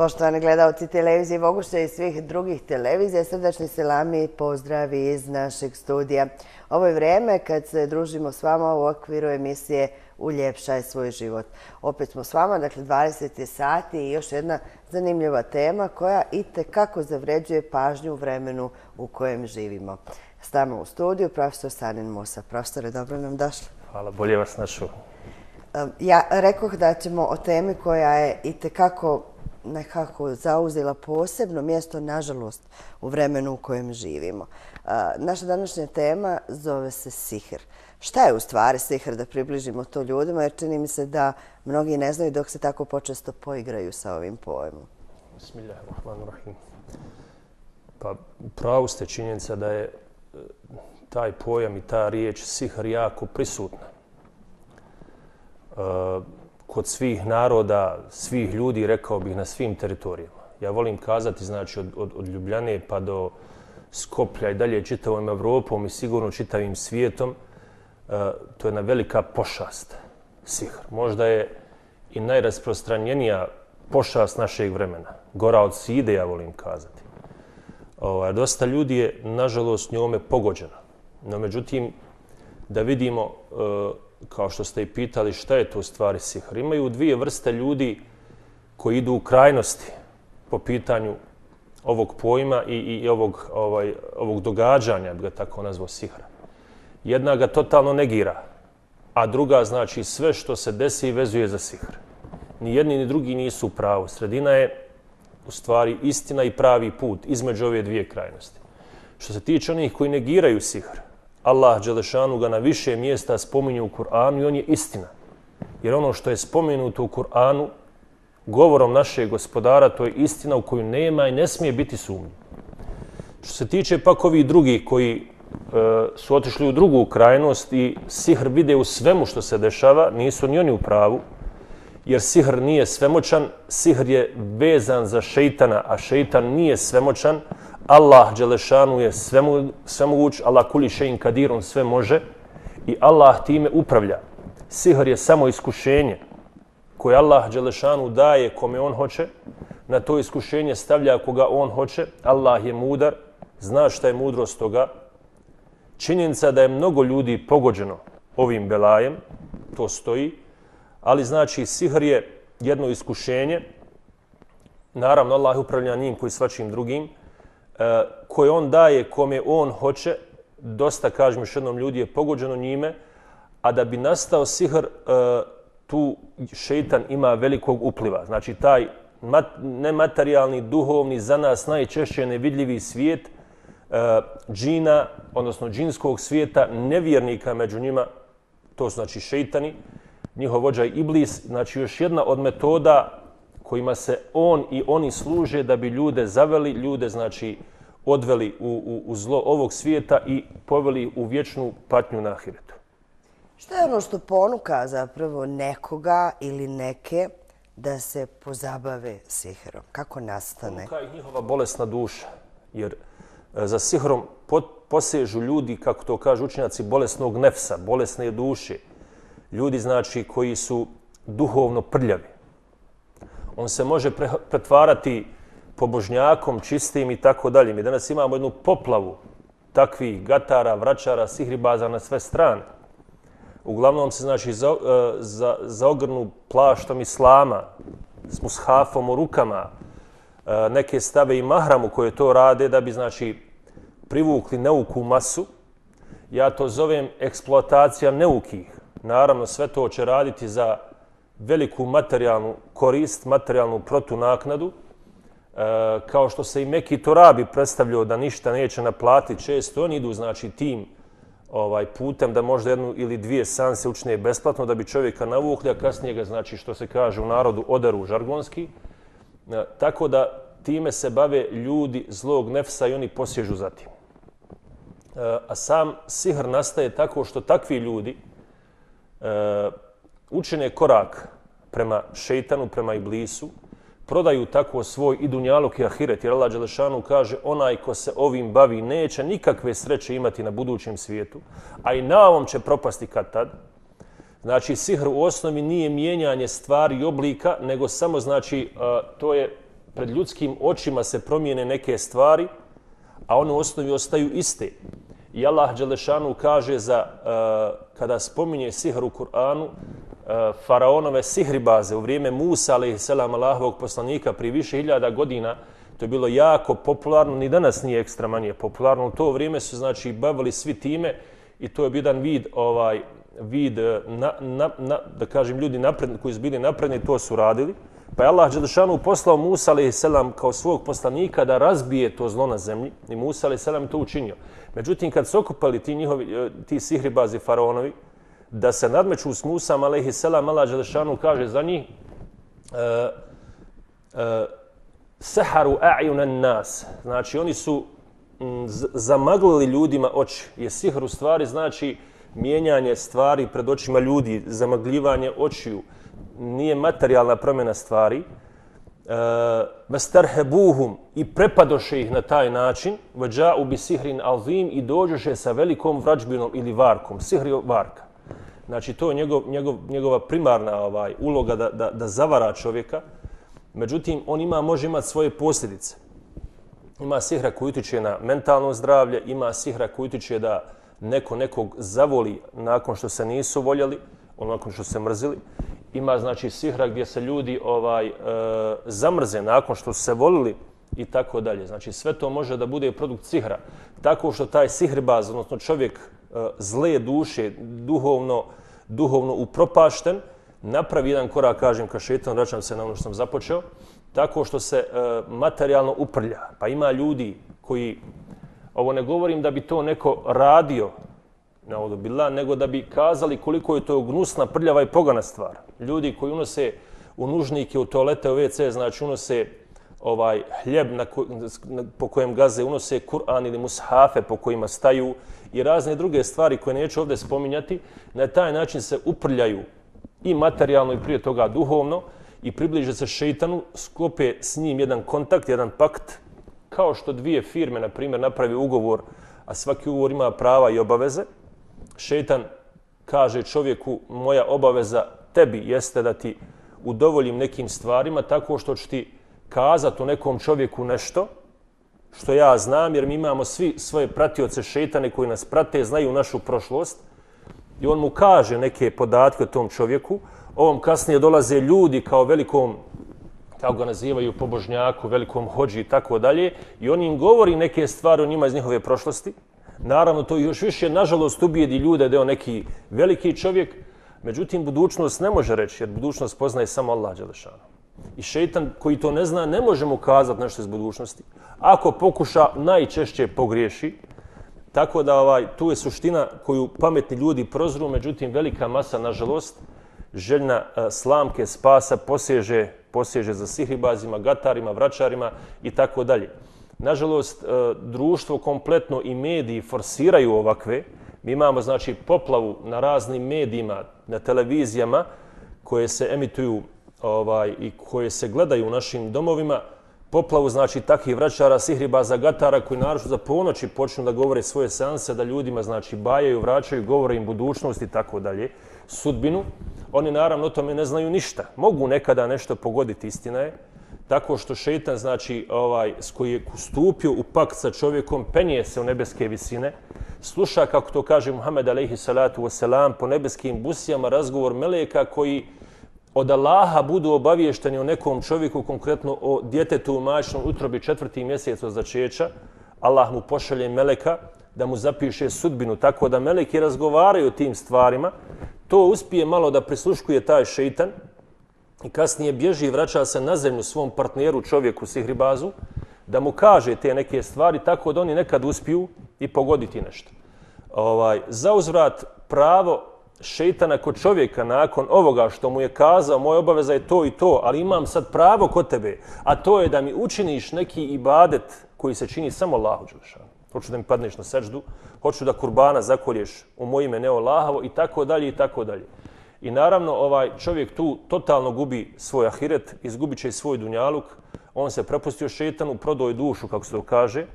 Poštovani gledalci televizije Vogušća i svih drugih televizija, srdačni selami i pozdravi iz našeg studija. Ovo je vreme kad se družimo s vama u okviru emisije Uljepšaj svoj život. Opet smo s vama, dakle 20. sati i još jedna zanimljiva tema koja i tekako zavređuje pažnju u vremenu u kojem živimo. S nama u studiju profesor Sanin Musa. Profesore, dobro nam došli. Hvala, bolje vas našao. Ja rekoh da ćemo o temi koja je i tekako nekako zauzela posebno mjesto, nažalost, u vremenu u kojem živimo. Naša današnja tema zove se sihr. Šta je u stvari sihr da približimo to ljudima, jer čini mi se da mnogi ne znaju dok se tako počesto poigraju sa ovim pojmom. Bismillahirrahmanirrahim. Pa pravo ste činjenica da je e, taj pojam i ta riječ sihr jako prisutna. E, kod svih naroda, svih ljudi, rekao bih, na svim teritorijama. Ja volim kazati, znači, od, od, od Ljubljane pa do Skoplja i dalje čitavom Evropom i sigurno čitavim svijetom, uh, to je jedna velika pošast, sihr. Možda je i najrasprostranjenija pošast našeg vremena. Gora od side, ja volim kazati. Ovaj, dosta ljudi je, nažalost, njome pogođeno. No, međutim, da vidimo uh, kao što ste i pitali, šta je to u stvari sihr? Imaju dvije vrste ljudi koji idu u krajnosti po pitanju ovog pojma i, i ovog, ovaj, ovog događanja, bi ga tako nazvao sihra. Jedna ga totalno negira, a druga znači sve što se desi i vezuje za sihr. Ni jedni ni drugi nisu u pravu. Sredina je u stvari istina i pravi put između ove dvije krajnosti. Što se tiče onih koji negiraju sihr, Allah Đelešanu ga na više mjesta spominje u Kur'anu i on je istina. Jer ono što je spomenuto u Kur'anu, govorom našeg gospodara, to je istina u koju nema i ne smije biti sumnje. Što se tiče pak ovih drugih koji e, su otišli u drugu krajnost i sihr vide u svemu što se dešava, nisu ni oni u pravu, jer sihr nije svemoćan, sihr je vezan za šeitana, a šeitan nije svemoćan, Allah Đelešanu je svemoguć, Allah kuli šein kadir, on sve može i Allah time upravlja. Sihr je samo iskušenje koje Allah Đelešanu daje kome on hoće, na to iskušenje stavlja koga on hoće, Allah je mudar, zna šta je mudrost toga. Činjenica da je mnogo ljudi pogođeno ovim belajem, to stoji, ali znači sihr je jedno iskušenje, naravno Allah upravlja njim koji svačim drugim, E, koje on daje kome on hoće, dosta, kažemo još jednom, ljudi je pogođeno njime, a da bi nastao sihr, e, tu šeitan ima velikog upliva. Znači, taj nematerijalni, duhovni, za nas najčešće nevidljivi svijet e, džina, odnosno džinskog svijeta, nevjernika među njima, to su znači šeitani, njihov vođa Iblis, znači još jedna od metoda kojima se on i oni služe da bi ljude zaveli, ljude znači odveli u, u, u zlo ovog svijeta i poveli u vječnu patnju na ahiretu. Šta je ono što ponuka zapravo nekoga ili neke da se pozabave sihrom? Kako nastane? Ponuka je njihova bolesna duša. Jer e, za sihrom posežu ljudi, kako to kažu učenjaci, bolesnog nefsa, bolesne duše. Ljudi znači koji su duhovno prljavi on se može pretvarati pobožnjakom, čistim i tako dalje. Mi danas imamo jednu poplavu takvih gatara, vraćara, sihribaza na sve strane. Uglavnom se znači za, e, za, zaogrnu plaštom islama, s mushafom u rukama, e, neke stave i mahramu koje to rade da bi znači privukli neuku masu. Ja to zovem eksploatacija neukih. Naravno, sve to će raditi za veliku materijalnu korist, materijalnu protunaknadu, E, kao što se i Meki Torabi predstavljao da ništa neće naplatiti, često oni idu znači tim ovaj putem da možda jednu ili dvije sanse učne besplatno da bi čovjeka navukli, a kasnije ga, znači, što se kaže u narodu, odaru žargonski. E, tako da time se bave ljudi zlog nefsa i oni posježu za tim. E, a sam sihr nastaje tako što takvi ljudi učine korak prema šeitanu, prema iblisu, prodaju tako svoj i dunjaluk i ahiret, jer Allah Đelešanu kaže onaj ko se ovim bavi neće nikakve sreće imati na budućem svijetu, a i na ovom će propasti kad tad. Znači, sihr u osnovi nije mijenjanje stvari i oblika, nego samo znači, to je pred ljudskim očima se promijene neke stvari, a one u osnovi ostaju iste. I Allah Đelešanu kaže za, kada spominje sihr u Kur'anu, E, faraonove sihribaze u vrijeme Musa, ali selam Allahovog poslanika, pri više hiljada godina, to je bilo jako popularno, ni danas nije ekstra manje popularno, u to vrijeme su znači bavili svi time i to je jedan vid, ovaj, vid e, na, na, na, da kažem, ljudi napredni, koji su bili napredni, to su radili. Pa je Allah Đelešanu poslao Musa a.s. kao svog poslanika da razbije to zlo na zemlji i Musa a.s. to učinio. Međutim, kad su okupali ti, njihovi, e, ti sihribazi faraonovi, da se nadmeću s Musam, alaihi selam, Allah Đelešanu kaže za njih uh, uh, Seharu a'junan nas. Znači, oni su zamaglili ljudima oči. Je sihr u stvari znači mijenjanje stvari pred očima ljudi, zamagljivanje očiju nije materijalna promjena stvari, e, mestarhebuhum i prepadoše ih na taj način, vađa u bi sihrin alzim i dođoše sa velikom vrađbinom ili varkom, sihri varka. Znači, to je njegov, njegov, njegova primarna ovaj uloga da, da, da zavara čovjeka. Međutim, on ima, može imati svoje posljedice. Ima sihra koji utiče na mentalno zdravlje, ima sihra koji utiče da neko nekog zavoli nakon što se nisu voljeli, nakon što se mrzili ima znači sihra gdje se ljudi ovaj e, zamrze nakon što su se volili i tako dalje. Znači sve to može da bude produkt sihra. Tako što taj sihrbaz, odnosno čovjek e, zle duše, duhovno, duhovno upropašten, napravi jedan korak, kažem, ka šetan, vraćam se na ono što sam započeo, tako što se e, materijalno uprlja. Pa ima ljudi koji, ovo ne govorim da bi to neko radio, na bila, nego da bi kazali koliko je to gnusna, prljava i pogana stvar. Ljudi koji unose u nužnike, u toalete, u WC, znači unose ovaj hljeb na ko, na, po kojem gaze, unose Kur'an ili mushafe po kojima staju i razne druge stvari koje neću ovdje spominjati, na taj način se uprljaju i materijalno i prije toga duhovno i približe se šeitanu, sklope s njim jedan kontakt, jedan pakt, kao što dvije firme, na primjer, napravi ugovor, a svaki ugovor ima prava i obaveze, šetan kaže čovjeku, moja obaveza tebi jeste da ti udovoljim nekim stvarima tako što ću ti kazati o nekom čovjeku nešto što ja znam, jer mi imamo svi svoje pratioce šetane koji nas prate, znaju našu prošlost i on mu kaže neke podatke o tom čovjeku. Ovom kasnije dolaze ljudi kao velikom, kako ga nazivaju, pobožnjaku, velikom hođi i tako dalje i on im govori neke stvari o njima iz njihove prošlosti Naravno, to još više, nažalost, ubijedi ljude da je on neki veliki čovjek. Međutim, budućnost ne može reći, jer budućnost poznaje samo Allah Đelešanu. I šeitan koji to ne zna, ne može mu kazati nešto iz budućnosti. Ako pokuša, najčešće pogriješi. Tako da ovaj, tu je suština koju pametni ljudi prozru, međutim, velika masa, nažalost, željna e, slamke spasa poseže, poseže za sihribazima, gatarima, vračarima i tako dalje. Nažalost, e, društvo kompletno i mediji forsiraju ovakve. Mi imamo znači poplavu na raznim medijima, na televizijama koje se emituju ovaj i koje se gledaju u našim domovima. Poplavu znači takvih vraćara, sihribaza, gatara koji naravno za ponoći počnu da govore svoje seanse, da ljudima znači bajaju, vraćaju, govore im budućnost i tako dalje, sudbinu. Oni naravno o tome ne znaju ništa. Mogu nekada nešto pogoditi, istina je, tako što šeitan, znači, ovaj, s koji je stupio u pakt sa čovjekom, penje se u nebeske visine, sluša, kako to kaže Muhammed alaihi salatu wasalam, po nebeskim busijama razgovor meleka koji od Allaha budu obavješteni o nekom čovjeku, konkretno o djetetu u mačnom utrobi četvrti mjesec od začeća, Allah mu pošalje meleka da mu zapiše sudbinu, tako da meleki razgovaraju o tim stvarima, to uspije malo da prisluškuje taj šeitan, i kasnije bježi i vraća se na zemlju svom partneru, čovjeku Sihribazu, da mu kaže te neke stvari tako da oni nekad uspiju i pogoditi nešto. Ovaj, za uzvrat pravo šeitana kod čovjeka nakon ovoga što mu je kazao, moja obaveza je to i to, ali imam sad pravo kod tebe, a to je da mi učiniš neki ibadet koji se čini samo Allahu Đelešanu. Hoću da mi padneš na seždu, hoću da kurbana zakolješ u mojime neo Allahavo i tako dalje i tako dalje. I naravno, ovaj čovjek tu totalno gubi svoj ahiret, izgubit će i svoj dunjaluk. On se prepustio šetanu, prodao dušu, kako se to kaže, eh,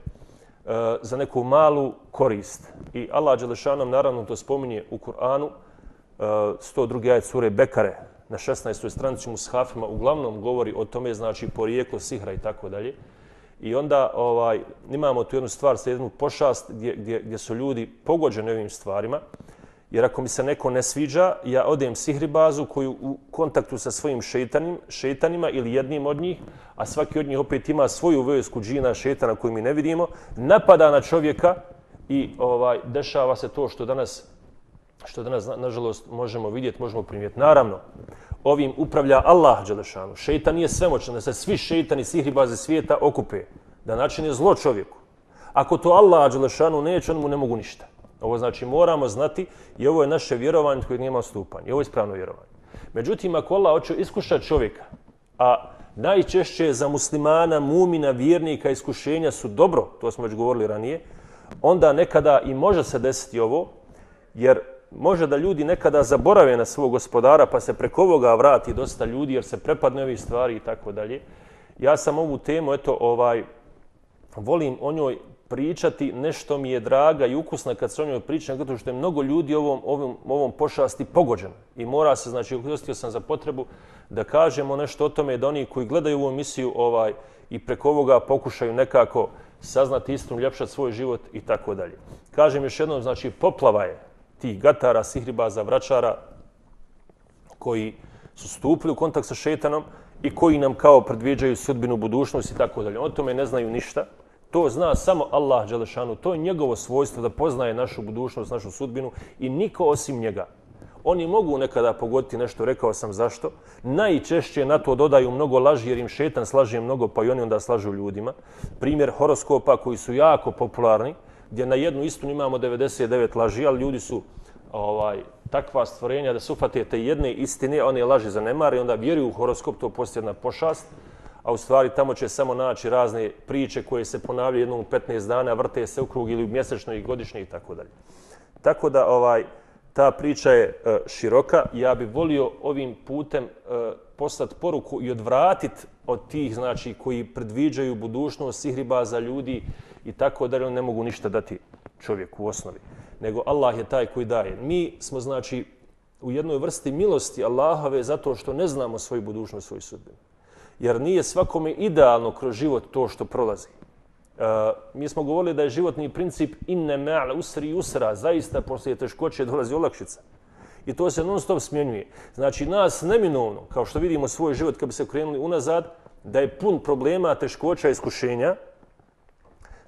za neku malu korist. I Allah Đelešanom naravno to spominje u Kur'anu, 102. ajet sure Bekare, na 16. stranici Mushafima uglavnom govori o tome, znači porijeklo sihra i tako dalje. I onda ovaj, imamo tu jednu stvar, sa jednu pošast gdje, gdje, gdje su ljudi pogođeni ovim stvarima. Jer ako mi se neko ne sviđa, ja odem sihribazu koju u kontaktu sa svojim šeitanim, šeitanima ili jednim od njih, a svaki od njih opet ima svoju vojsku džina šeitana koju mi ne vidimo, napada na čovjeka i ovaj dešava se to što danas što danas nažalost možemo vidjeti, možemo primijeti. Naravno, ovim upravlja Allah Đelešanu. Šeitan nije svemoćan da se svi šeitani sihribaze svijeta okupe, da načine zlo čovjeku. Ako to Allah Đelešanu neće, on mu ne mogu ništa. Ovo znači moramo znati i ovo je naše vjerovanje koje nije stupanje. Ovo je ispravno vjerovanje. Međutim, ako Allah hoće iskušati čovjeka, a najčešće za muslimana, mumina, vjernika, iskušenja su dobro, to smo već govorili ranije, onda nekada i može se desiti ovo, jer može da ljudi nekada zaborave na svog gospodara, pa se preko ovoga vrati dosta ljudi, jer se prepadne ovi stvari i tako dalje. Ja sam ovu temu, eto, ovaj, volim o njoj pričati, nešto mi je draga i ukusna kad se o njoj pričam, zato što je mnogo ljudi ovom, ovom, ovom pošasti pogođeno. I mora se, znači, ukrstio sam za potrebu da kažemo nešto o tome, da oni koji gledaju ovu emisiju ovaj, i preko ovoga pokušaju nekako saznati istinu, ljepšati svoj život i tako dalje. Kažem još jednom, znači, poplava je tih gatara, sihribaza, vračara koji su stupili u kontakt sa šetanom i koji nam kao predviđaju sudbinu budućnosti i tako dalje. O tome ne znaju ništa. To zna samo Allah Đelešanu. To je njegovo svojstvo da poznaje našu budućnost, našu sudbinu i niko osim njega. Oni mogu nekada pogoditi nešto, rekao sam zašto. Najčešće na to dodaju mnogo laži jer im šetan slaže mnogo pa i oni onda slažu ljudima. Primjer horoskopa koji su jako popularni gdje na jednu istinu imamo 99 laži, ali ljudi su ovaj takva stvorenja da su te jedne istine, one laži zanemare i onda vjeruju u horoskop, to postoje jedna pošast, a u stvari tamo će samo naći razne priče koje se ponavljaju jednom u 15 dana, vrte se u krug ili mjesečno i godišnje i tako dalje. Tako da ovaj ta priča je e, široka. Ja bih volio ovim putem e, poslat poslati poruku i odvratiti od tih znači koji predviđaju budućnost sihribaza ljudi i tako da ne mogu ništa dati čovjeku u osnovi. Nego Allah je taj koji daje. Mi smo znači u jednoj vrsti milosti Allahove zato što ne znamo svoju budućnost, svoju sudbinu. Jer nije svakome idealno kroz život to što prolazi. Uh, mi smo govorili da je životni princip inne ma'al usri usra, zaista poslije teškoće dolazi olakšica. I to se non stop smjenjuje. Znači nas neminovno, kao što vidimo svoj život kad bi se krenuli unazad, da je pun problema, teškoća, iskušenja,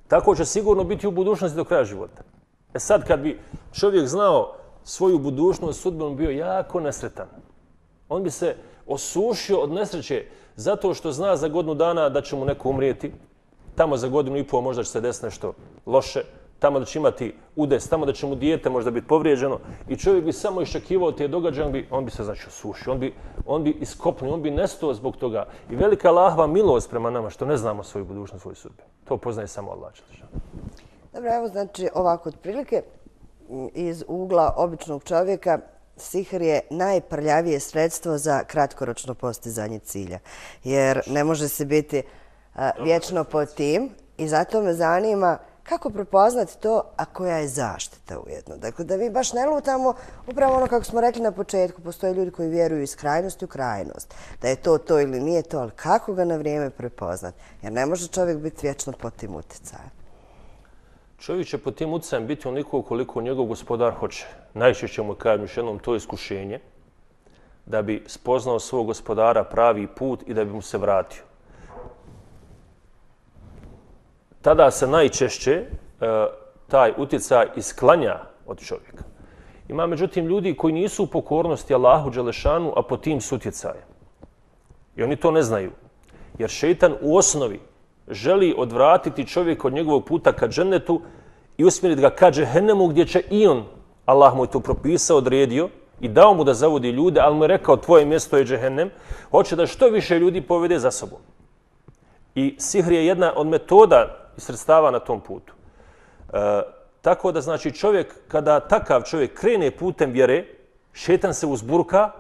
tako će sigurno biti u budućnosti do kraja života. E sad kad bi čovjek znao svoju budućnost, sudbenu bio jako nesretan. On bi se osušio od nesreće zato što zna za godinu dana da će mu neko umrijeti, tamo za godinu i pol možda će se desiti nešto loše, tamo da će imati udes, tamo da će mu dijete možda biti povrijeđeno i čovjek bi samo iščekivao te događaje, on bi, on bi se znači osušio, on bi, on bi iskopnio, on bi nestao zbog toga. I velika lahva milost prema nama što ne znamo svoju budućnost, svoju sudbe. To poznaje samo Allah. Dobro, evo znači ovako otprilike iz ugla običnog čovjeka sihr je najprljavije sredstvo za kratkoročno postizanje cilja. Jer ne može se biti vječno po tim i zato me zanima kako prepoznati to, a koja je zaštita ujedno. Dakle, da mi baš ne lutamo, upravo ono kako smo rekli na početku, postoje ljudi koji vjeruju iz krajnosti u krajnost, da je to to ili nije to, ali kako ga na vrijeme prepoznati? Jer ne može čovjek biti vječno pod tim utjecajem. Čovjek će pod tim utjecajem biti onoliko koliko njegov gospodar hoće. Najčešće mu kažem još jednom to iskušenje, da bi spoznao svog gospodara pravi put i da bi mu se vratio. Tada se najčešće e, taj utjecaj isklanja od čovjeka. Ima međutim ljudi koji nisu u pokornosti Allahu Đelešanu, a po tim su utjecaje. I oni to ne znaju. Jer šeitan u osnovi želi odvratiti čovjek od njegovog puta ka džennetu i usmjeriti ga ka džehennemu gdje će i on, Allah mu je to propisao, odredio i dao mu da zavodi ljude, ali mu je rekao tvoje mjesto je džehennem, hoće da što više ljudi povede za sobom. I sihr je jedna od metoda i sredstava na tom putu. E, tako da znači čovjek, kada takav čovjek krene putem vjere, šetan se uzburka,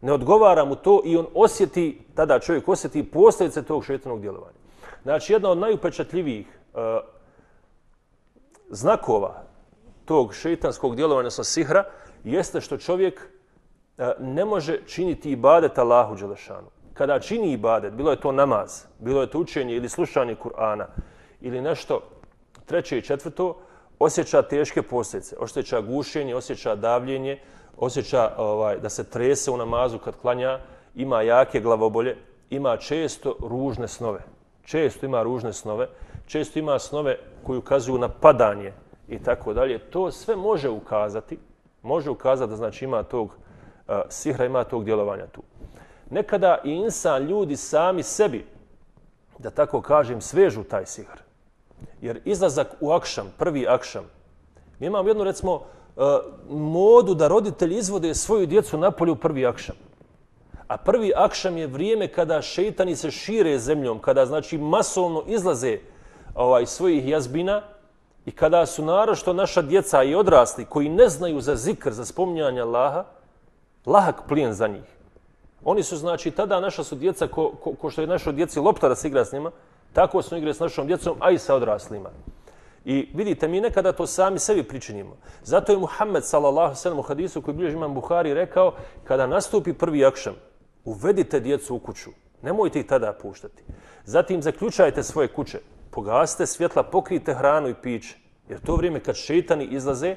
ne odgovara mu to i on osjeti, tada čovjek osjeti posljedice tog šetanog djelovanja. Znači jedna od najupečatljivijih e, znakova tog šetanskog djelovanja sa sihra jeste što čovjek e, ne može činiti ibadet Allahu Đelešanu. Kada čini ibadet, bilo je to namaz, bilo je to učenje ili slušanje Kur'ana ili nešto treće i četvrto, osjeća teške posljedice, osjeća gušenje, osjeća davljenje, osjeća ovaj, da se trese u namazu kad klanja, ima jake glavobolje, ima često ružne snove. Često ima ružne snove, često ima snove koji ukazuju na padanje i tako dalje. To sve može ukazati, može ukazati da znači ima tog uh, sihra, ima tog djelovanja tu. Nekada i insan, ljudi sami sebi, da tako kažem, svežu taj sihr. Jer izlazak u akšam, prvi akšam, mi imamo jednu, recimo, e, modu da roditelji izvode svoju djecu na polju prvi akšam. A prvi akšam je vrijeme kada šeitani se šire zemljom, kada znači masovno izlaze ovaj svojih jazbina i kada su narošto naša djeca i odrasli koji ne znaju za zikr, za spominjanje Allaha, lahak plijen za njih. Oni su znači tada naša su djeca ko, ko, ko što je našoj djeci lopta da se igra s njima, tako su igre s našom djecom, a i sa odraslima. I vidite, mi nekada to sami sebi pričinimo. Zato je Muhammed sallallahu u hadisu koji bilježi imam Buhari rekao, kada nastupi prvi akšam, uvedite djecu u kuću. Nemojte ih tada puštati. Zatim zaključajte svoje kuće. Pogasite svjetla, pokrijte hranu i piće. Jer to vrijeme kad šeitani izlaze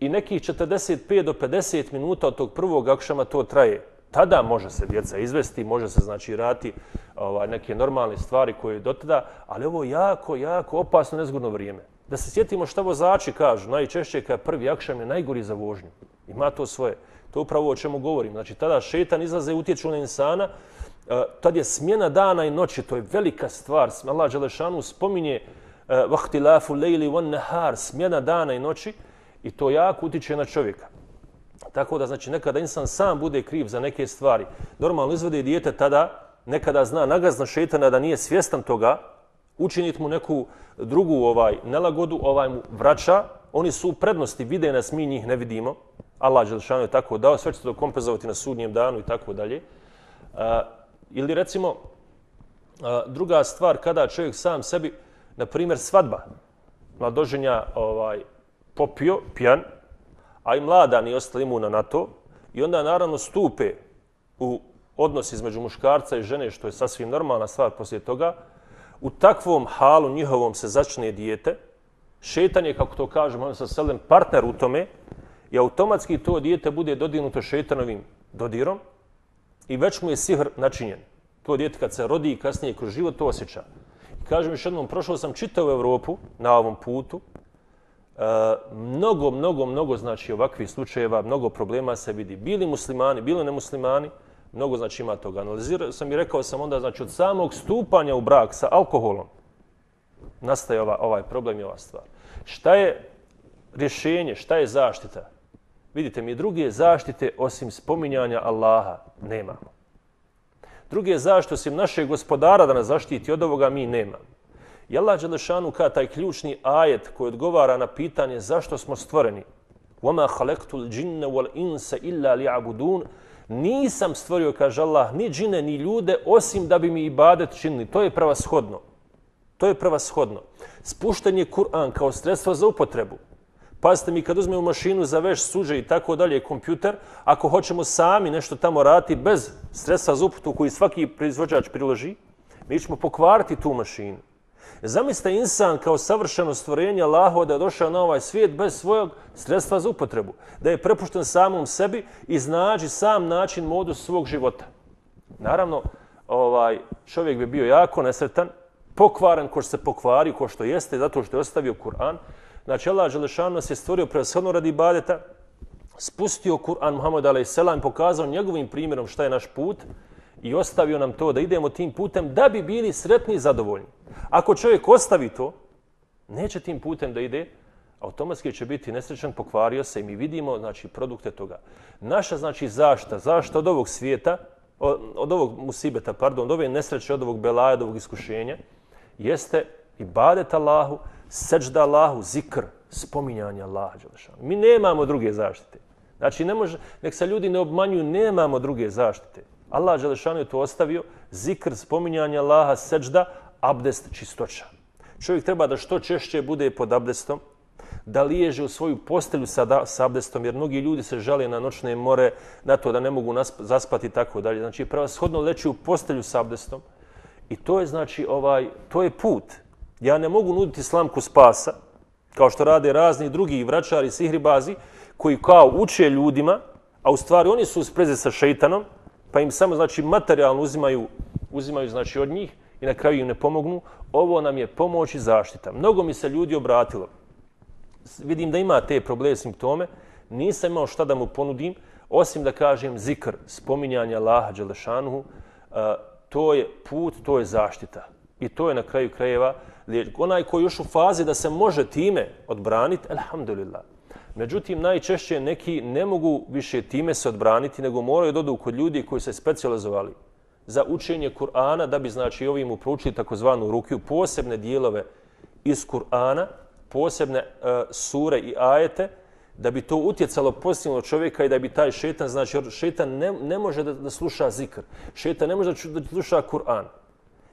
i nekih 45 do 50 minuta od tog prvog akšama to traje. Tada može se djeca izvesti, može se znači rati ovaj, neke normalne stvari koje do tada, ali ovo je jako, jako opasno, nezgodno vrijeme. Da se sjetimo šta vozači kažu, najčešće kad prvi akšam je najgori za vožnju. Ima to svoje. To je upravo o čemu govorim. Znači, tada šetan izlaze i utječu na insana, eh, tad je smjena dana i noći, to je velika stvar. Allah Đelešanu spominje eh, vahtilafu lejli van nahar, smjena dana i noći, i to jako utječe na čovjeka. Tako da, znači, nekada insan sam bude kriv za neke stvari. Normalno izvede dijete tada, nekada zna nagazna šetana da nije svjestan toga, učiniti mu neku drugu ovaj nelagodu, ovaj mu vraća, oni su u prednosti, vide nas, mi njih ne vidimo, Allah Đelšanu je tako dao, sve će to kompenzovati na sudnjem danu i tako dalje. Eh, ili recimo, a, druga stvar, kada čovjek sam sebi, na primjer, svadba, mladoženja ovaj, popio, pijan, a i mlada nije ostala imuna na to, i onda naravno stupe u odnos između muškarca i žene, što je sasvim normalna stvar poslije toga, u takvom halu njihovom se začne dijete, šetan je, kako to kažemo, on sa selem partner u tome, i automatski to dijete bude dodirnuto šetanovim dodirom i već mu je sihr načinjen. To dijete kad se rodi i kasnije kroz život to osjeća. I kažem još jednom, prošao sam čitavu Evropu na ovom putu. Mnogo, mnogo, mnogo znači ovakvih slučajeva, mnogo problema se vidi. Bili muslimani, bili nemuslimani, mnogo znači ima toga. Analizirao sam i rekao sam onda, znači od samog stupanja u brak sa alkoholom nastaje ova, ovaj problem i ova stvar. Šta je rješenje, šta je zaštita? Vidite mi, druge zaštite osim spominjanja Allaha nemamo. Druge zaštite osim našeg gospodara da nas zaštiti od ovoga mi nemamo. I Allah Đelešanu kao taj ključni ajet koji odgovara na pitanje zašto smo stvoreni. وَمَا خَلَقْتُ الْجِنَّ وَالْإِنْسَ إِلَّا لِعَبُدُونَ Nisam stvorio, kaže Allah, ni džine, ni ljude, osim da bi mi ibadet činili. To je pravashodno. To je pravashodno. Spušten je Kur'an kao sredstvo za upotrebu. Pazite mi kad uzmemo mašinu za veš, suđe i tako dalje, kompjuter, ako hoćemo sami nešto tamo raditi bez sredstva za uputu koji svaki proizvođač priloži, mi ćemo pokvariti tu mašinu. Zamislite insan kao savršeno stvorenje Allaho da je došao na ovaj svijet bez svojeg sredstva za upotrebu. Da je prepušten samom sebi i znađi sam način modus svog života. Naravno, ovaj čovjek bi bio jako nesretan, pokvaran ko što se pokvari, ko što jeste, zato što je ostavio Kur'an, Znači, Allah Želešanu nas je stvorio prevashodno radi ibadeta, spustio Kur'an Muhammed a.s. i pokazao njegovim primjerom šta je naš put i ostavio nam to da idemo tim putem da bi bili sretni i zadovoljni. Ako čovjek ostavi to, neće tim putem da ide, automatski će biti nesrećan, pokvario se i mi vidimo znači, produkte toga. Naša znači zašta, zašta od ovog svijeta, od ovog musibeta, pardon, od ove nesreće, od ovog belaja, od ovog iskušenja, jeste ibadet Allahu, seđda Allahu, zikr, spominjanje Allaha. Mi nemamo druge zaštite. Znači, ne može, nek se ljudi ne obmanju, nemamo druge zaštite. Allah Želešanu je to ostavio, zikr, spominjanje Allaha, seđda, abdest, čistoća. Čovjek treba da što češće bude pod abdestom, da liježe u svoju postelju sa, da, sa abdestom, jer mnogi ljudi se žale na noćne more, na to da ne mogu nasp, zaspati i tako dalje. Znači, prevashodno leći u postelju sa abdestom. I to je, znači, ovaj, to je put. Ja ne mogu nuditi slamku spasa, kao što rade razni drugi vraćari, sihribazi, koji kao uče ljudima, a u stvari oni su u spreze sa šeitanom, pa im samo znači materijalno uzimaju, uzimaju znači od njih i na kraju im ne pomognu. Ovo nam je pomoć i zaštita. Mnogo mi se ljudi obratilo. Vidim da ima te probleme, simptome. Nisam imao šta da mu ponudim, osim da kažem zikr, spominjanja Allaha Đelešanuhu. E, to je put, to je zaštita. I to je na kraju krajeva onaj koji još u fazi da se može time odbraniti, alhamdulillah. Međutim, najčešće neki ne mogu više time se odbraniti, nego moraju dodu kod ljudi koji se specializovali za učenje Kur'ana, da bi znači ovim upručili takozvanu rukiju, posebne dijelove iz Kur'ana, posebne uh, sure i ajete, da bi to utjecalo pozitivno čovjeka i da bi taj šetan, znači šetan ne, ne može da, da sluša zikr, šetan ne može da, da sluša Kur'an.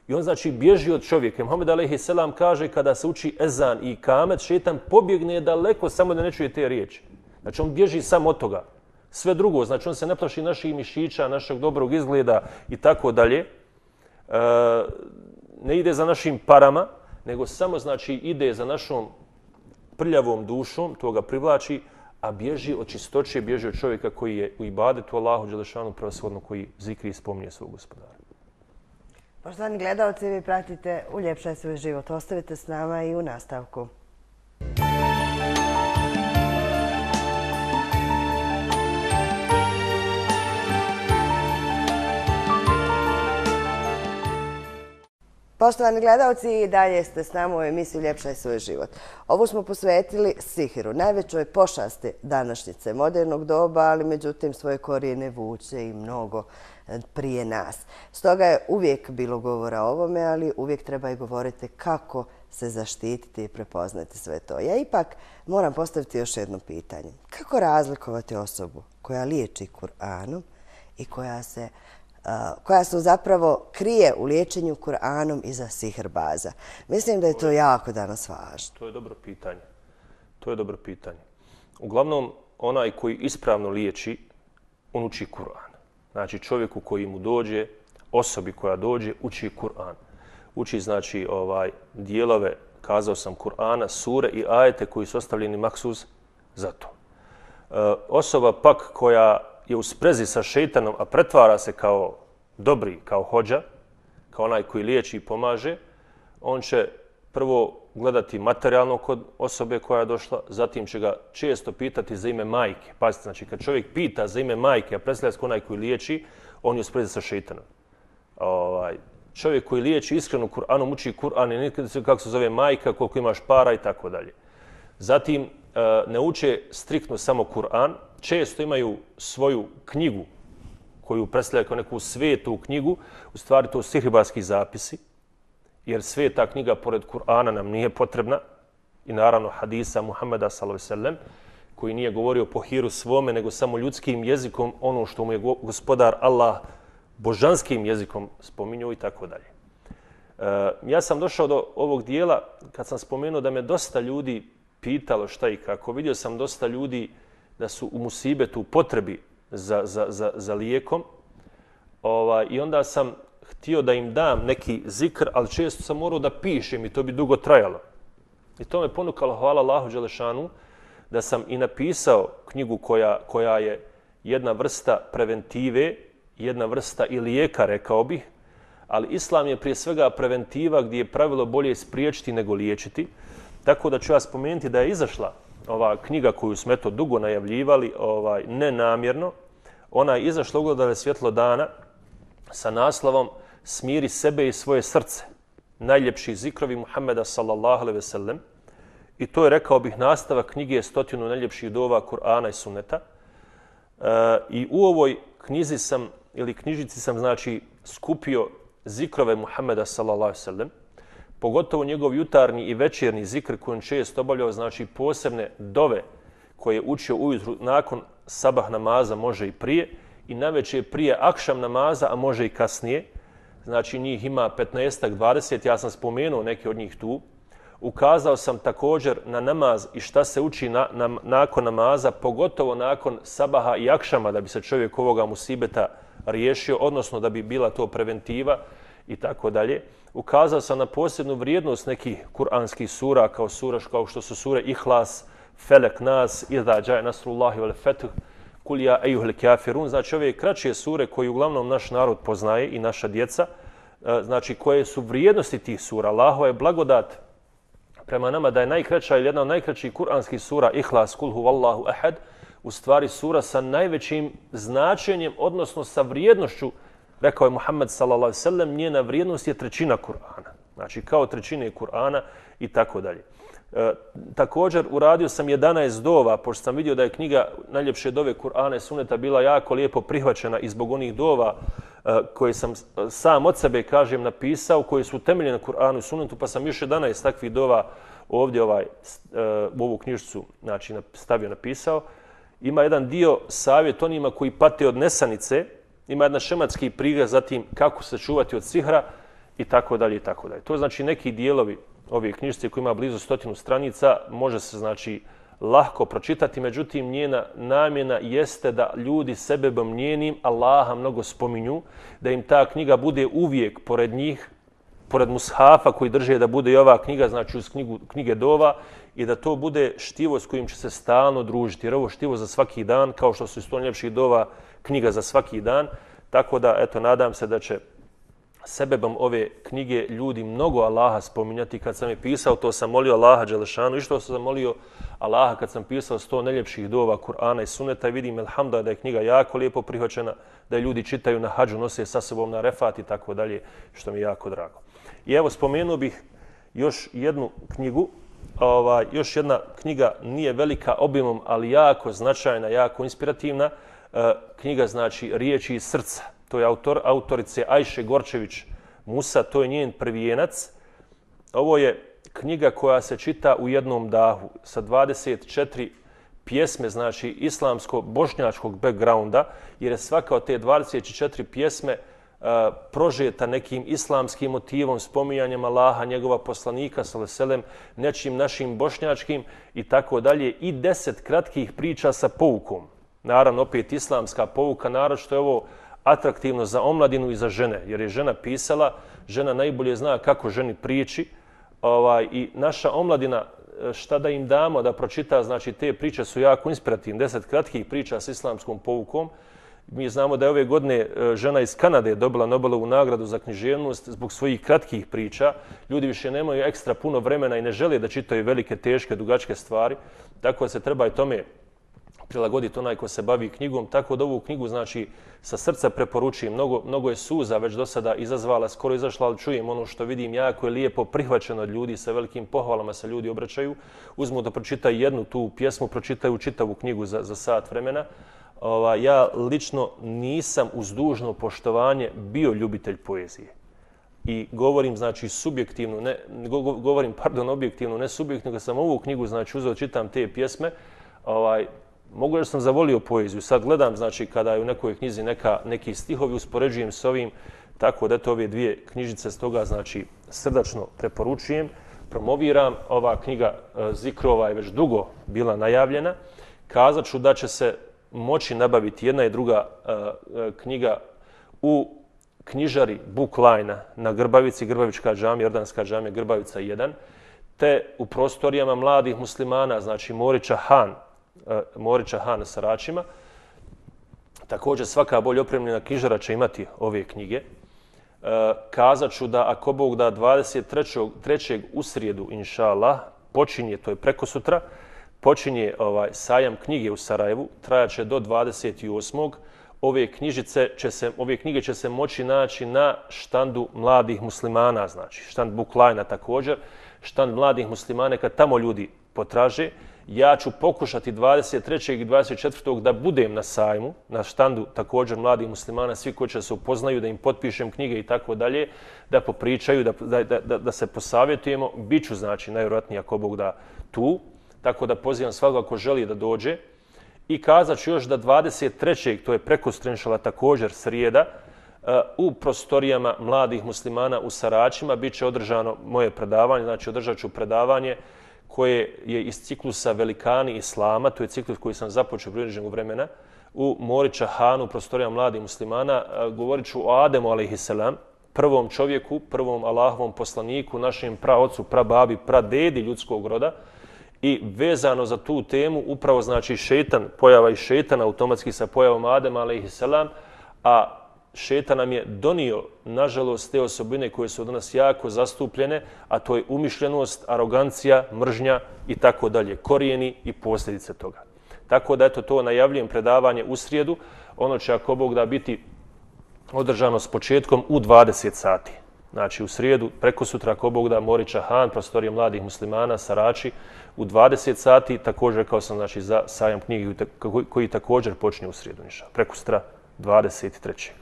I on znači bježi od čovjeka. Muhammed a.s. Selam kaže kada se uči ezan i kamet, šetan pobjegne daleko samo da ne čuje te riječi. Znači on bježi samo od toga. Sve drugo, znači on se ne plaši naših mišića, našeg dobrog izgleda i tako dalje. E, ne ide za našim parama, nego samo znači ide za našom prljavom dušom, to ga privlači, a bježi od čistoće, bježi od čovjeka koji je u ibadetu Allahu Đelešanu pravosvodno koji zikri i spominje svog gospodara. Poštovani gledalci, vi pratite Uljepšaj svoj život. Ostavite s nama i u nastavku. Poštovani gledalci, dalje ste s nama u emisiji Ljepšaj svoj život. Ovo smo posvetili Sihiru, najvećoj pošasti današnjice modernog doba, ali međutim svoje korijene vuče i mnogo e, prije nas. Stoga je uvijek bilo govora o ovome, ali uvijek treba i govoriti kako se zaštititi i prepoznati sve to. Ja ipak moram postaviti još jedno pitanje. Kako razlikovati osobu koja liječi Kur'anom i koja se koja su zapravo krije u liječenju Kur'anom iza sihrbaza. Mislim da je to jako danas važno. To je dobro pitanje. To je dobro pitanje. Uglavnom, onaj koji ispravno liječi, on uči Kur'an. Znači čovjeku koji mu dođe, osobi koja dođe, uči Kur'an. Uči znači ovaj dijelove, kazao sam Kur'ana, sure i ajete koji su ostavljeni maksuz za to. E, osoba pak koja je u sprezi sa šeitanom, a pretvara se kao dobri, kao hođa, kao onaj koji liječi i pomaže, on će prvo gledati materijalno kod osobe koja je došla, zatim će ga često pitati za ime majke. Pazite, znači kad čovjek pita za ime majke, a predstavlja se onaj koji liječi, on je sprezi sa šeitanom. Ovaj, čovjek koji liječi iskreno Kur'anom, uči Kur'an i nikad se kako se zove majka, koliko imaš para i tako dalje. Zatim, eh, ne uče striktno samo Kur'an, često imaju svoju knjigu koju predstavljaju kao neku svetu knjigu, u stvari to su sihribarski zapisi, jer sveta knjiga pored Kur'ana nam nije potrebna i naravno hadisa Muhammeda s.a.v. koji nije govorio po hiru svome, nego samo ljudskim jezikom, ono što mu je gospodar Allah božanskim jezikom spominjao i tako dalje. E, ja sam došao do ovog dijela kad sam spomenuo da me dosta ljudi pitalo šta i kako. Vidio sam dosta ljudi da su u musibetu u potrebi za, za, za, za lijekom. Ova, I onda sam htio da im dam neki zikr, ali često sam morao da pišem i to bi dugo trajalo. I to me ponukalo, hvala Allahu Đelešanu, da sam i napisao knjigu koja, koja je jedna vrsta preventive, jedna vrsta i lijeka, rekao bih, ali islam je prije svega preventiva gdje je pravilo bolje spriječiti nego liječiti. Tako da ću ja spomenuti da je izašla ova knjiga koju smo eto dugo najavljivali, ovaj, nenamjerno. Ona je izašla ugledale svjetlo dana sa naslovom smiri sebe i svoje srce. Najljepši zikrovi Muhammeda sallallahu alaihi ve sellem. I to je, rekao bih, nastava knjige stotinu najljepših dova Kur'ana i Sunneta. E, I u ovoj knjizi sam, ili knjižici sam, znači, skupio zikrove Muhammeda sallallahu alaihi ve sellem. Pogotovo njegov jutarnji i večerni zikr koji on često obavljao, znači posebne dove koje je učio ujutru nakon sabah namaza, može i prije, i najveće prije akšam namaza, a može i kasnije znači njih ima 15-20, ja sam spomenuo neke od njih tu. Ukazao sam također na namaz i šta se uči na, na, nakon namaza, pogotovo nakon sabaha i akšama, da bi se čovjek ovoga musibeta riješio, odnosno da bi bila to preventiva i tako dalje. Ukazao sam na posebnu vrijednost nekih kuranskih sura, kao sura kao što su sure Ihlas, Felek, Nas, Iza, Džaj, Nasrullahi, Vele, Fetuh, Kulija, Ejuhli, Kafirun. Znači ove kraće sure koje uglavnom naš narod poznaje i naša djeca, e, znači koje su vrijednosti tih sura. Allahova je blagodat prema nama da je najkraća ili jedna od najkraćih kuranskih sura Ihlas, Kulhu, Wallahu, Ahad, u stvari sura sa najvećim značenjem, odnosno sa vrijednošću, rekao je Muhammed sallallahu sallam, njena vrijednost je trećina Kur'ana. Znači kao trećine Kur'ana i tako dalje. E, također uradio sam 11 dova, pošto sam vidio da je knjiga najljepše dove Kur'ana i Suneta bila jako lijepo prihvaćena i zbog onih dova e, koje sam e, sam od sebe, kažem, napisao, koji su temeljene na Kur'anu i Sunetu, pa sam još 11 takvih dova ovdje ovaj, e, u ovu knjižicu znači, stavio, napisao. Ima jedan dio savjet onima koji pate od nesanice, ima jedan šematski prigaz zatim kako se čuvati od sihra i tako dalje i tako dalje. To znači neki dijelovi ove knjižice koji ima blizu stotinu stranica, može se znači lahko pročitati, međutim njena namjena jeste da ljudi sebebom njenim Allaha mnogo spominju, da im ta knjiga bude uvijek pored njih, pored mushafa koji drže da bude i ova knjiga, znači uz knjigu, knjige dova, i da to bude štivo s kojim će se stalno družiti. Jer ovo štivo za svaki dan, kao što su isto ljepših dova knjiga za svaki dan, tako da, eto, nadam se da će sebebom ove knjige ljudi mnogo Allaha spominjati. Kad sam je pisao, to sam molio Allaha Đelešanu. I što sam molio Allaha kad sam pisao sto neljepših dova Kur'ana i Suneta i vidim, elhamda, da je knjiga jako lijepo prihvaćena, da je ljudi čitaju na hađu, nose sa sobom na refat i tako dalje, što mi je jako drago. I evo, spomenuo bih još jednu knjigu. Ova, još jedna knjiga nije velika obimom, ali jako značajna, jako inspirativna. E, knjiga znači Riječi iz srca to je autor, autorice Ajše Gorčević Musa, to je njen prvijenac. Ovo je knjiga koja se čita u jednom dahu sa 24 pjesme, znači islamsko-bošnjačkog backgrounda, jer je svaka od te 24 pjesme uh, prožeta nekim islamskim motivom, spominjanjem Allaha, njegova poslanika, saleselem, nečim našim bošnjačkim i tako dalje, i deset kratkih priča sa poukom. Naravno, opet islamska pouka, naravno što je ovo atraktivno za omladinu i za žene, jer je žena pisala, žena najbolje zna kako ženi priči ovaj, i naša omladina, e, šta da im damo da pročita, znači te priče su jako inspirativne, deset kratkih priča s islamskom povukom. Mi znamo da je ove godine e, žena iz Kanade dobila Nobelovu nagradu za književnost zbog svojih kratkih priča. Ljudi više nemaju ekstra puno vremena i ne žele da čitaju velike, teške, dugačke stvari. Tako da se treba i tome prilagoditi onaj ko se bavi knjigom. Tako da ovu knjigu, znači, sa srca preporučujem. Mnogo, mnogo je suza već do sada izazvala, skoro izašla, ali čujem ono što vidim jako je lijepo prihvaćeno od ljudi, sa velikim pohvalama se ljudi obraćaju. Uzmu da pročitaju jednu tu pjesmu, pročitaju čitavu knjigu za, za sat vremena. Ova, ja lično nisam uz dužno poštovanje bio ljubitelj poezije. I govorim, znači, subjektivno, ne, govorim, pardon, objektivno, ne subjektivno, kad sam ovu knjigu, znači, uzeo, čitam te pjesme, ovaj, mogu da sam zavolio poeziju. Sad gledam, znači, kada je u nekoj knjizi neka, neki stihovi, uspoređujem s ovim, tako da to ove dvije knjižice s toga, znači, srdačno preporučujem, promoviram. Ova knjiga e, Zikrova je već dugo bila najavljena. Kazat ću da će se moći nabaviti jedna i druga e, e, knjiga u knjižari Bookline na Grbavici, Grbavička džamija, Jordanska džamija, Grbavica 1, te u prostorijama mladih muslimana, znači Morića Han, E, Morića Han Saračima. Također svaka bolje opremljena knjižara će imati ove knjige. E, kazat ću da ako Bog da 23. trećeg u srijedu, inša Allah, počinje, to je preko sutra, počinje ovaj sajam knjige u Sarajevu, trajaće do 28. Ove knjižice će se, ove knjige će se moći naći na štandu mladih muslimana, znači štand Buklajna također, štand mladih muslimana, kad tamo ljudi potraže, ja ću pokušati 23. i 24. da budem na sajmu, na štandu također mladih muslimana, svi koji će se upoznaju, da im potpišem knjige i tako dalje, da popričaju, da, da, da, da se posavjetujemo. Biću, znači, najvjerojatnije ako Bog da tu, tako da pozivam svakoga ko želi da dođe. I kazat ću još da 23. to je preko Strenšala također srijeda, eh, u prostorijama mladih muslimana u Saračima bit će održano moje predavanje, znači održat ću predavanje koje je iz ciklusa Velikani Islama, to je ciklus koji sam započeo u vremena, u Morića Hanu, prostorija mladih muslimana, govorit ću o Ademu, a.s., prvom čovjeku, prvom Allahovom poslaniku, našem praocu, prababi, pradedi ljudskog roda. I vezano za tu temu, upravo znači šetan, pojava i šetana automatski sa pojavom Adema, a.s., a šeta nam je donio, nažalost, te osobine koje su od nas jako zastupljene, a to je umišljenost, arogancija, mržnja i tako dalje, korijeni i posljedice toga. Tako da, eto, to najavljujem predavanje u srijedu. Ono će, ako Bog da, biti održano s početkom u 20 sati. Znači, u srijedu, preko sutra, ako Bog da, Morića Han, prostorije mladih muslimana, Sarači, u 20 sati, također, kao sam, znači, za sajam knjigi koji također počinje u srijedu, niša. Preko sutra, 23.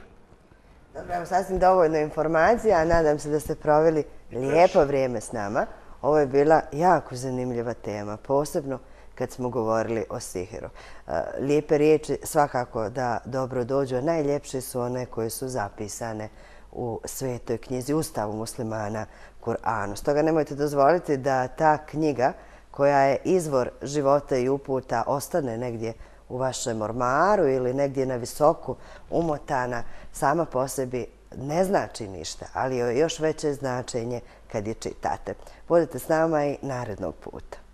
Dobro, evo sasvim dovoljno informacija. Nadam se da ste proveli lijepo vrijeme s nama. Ovo je bila jako zanimljiva tema, posebno kad smo govorili o sihiru. E, lijepe riječi svakako da dobro dođu, a najljepše su one koje su zapisane u svetoj knjizi Ustavu muslimana Kur'anu. Stoga nemojte dozvoliti da ta knjiga koja je izvor života i uputa ostane negdje u vašem ormaru ili negdje na visoku umotana sama po sebi ne znači ništa, ali je još veće značenje kad je čitate. Budete s nama i narednog puta.